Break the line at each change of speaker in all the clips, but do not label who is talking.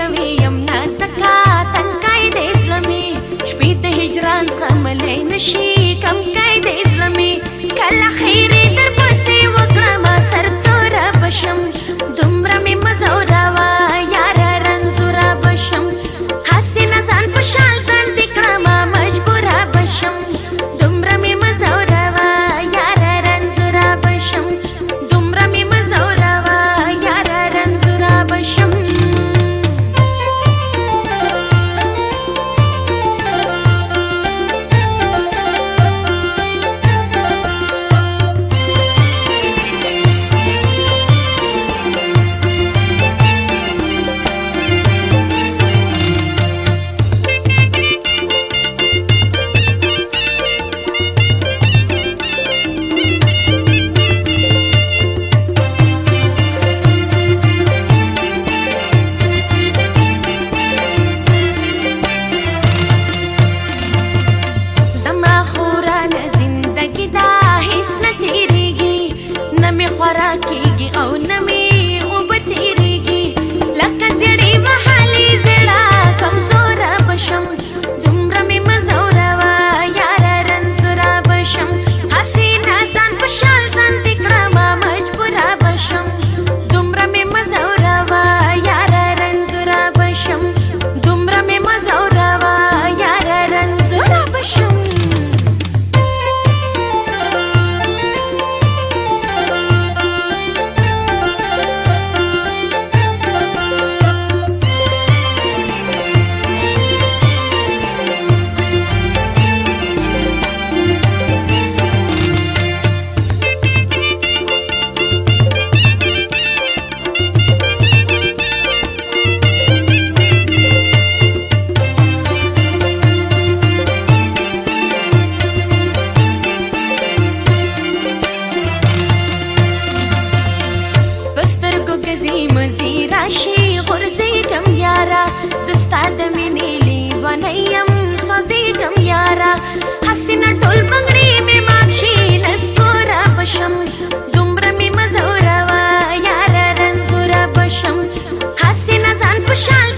شوی يم نه زکا تنکای د اسلامي شپې ته هجران خملې نشي کم کای د اسلامي کله خیر خبره کیږي او نه zicăm iara Hasină dol bangri mi machi nespora bășam, Dumbra mi mazaura wa yara rantura bășam, Hasină zan pushal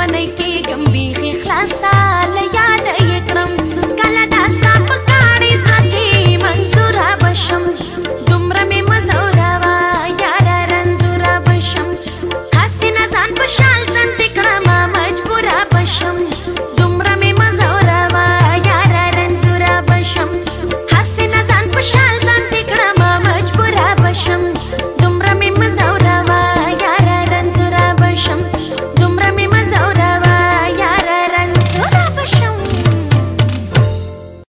فنيكي جنبي خي خلاصة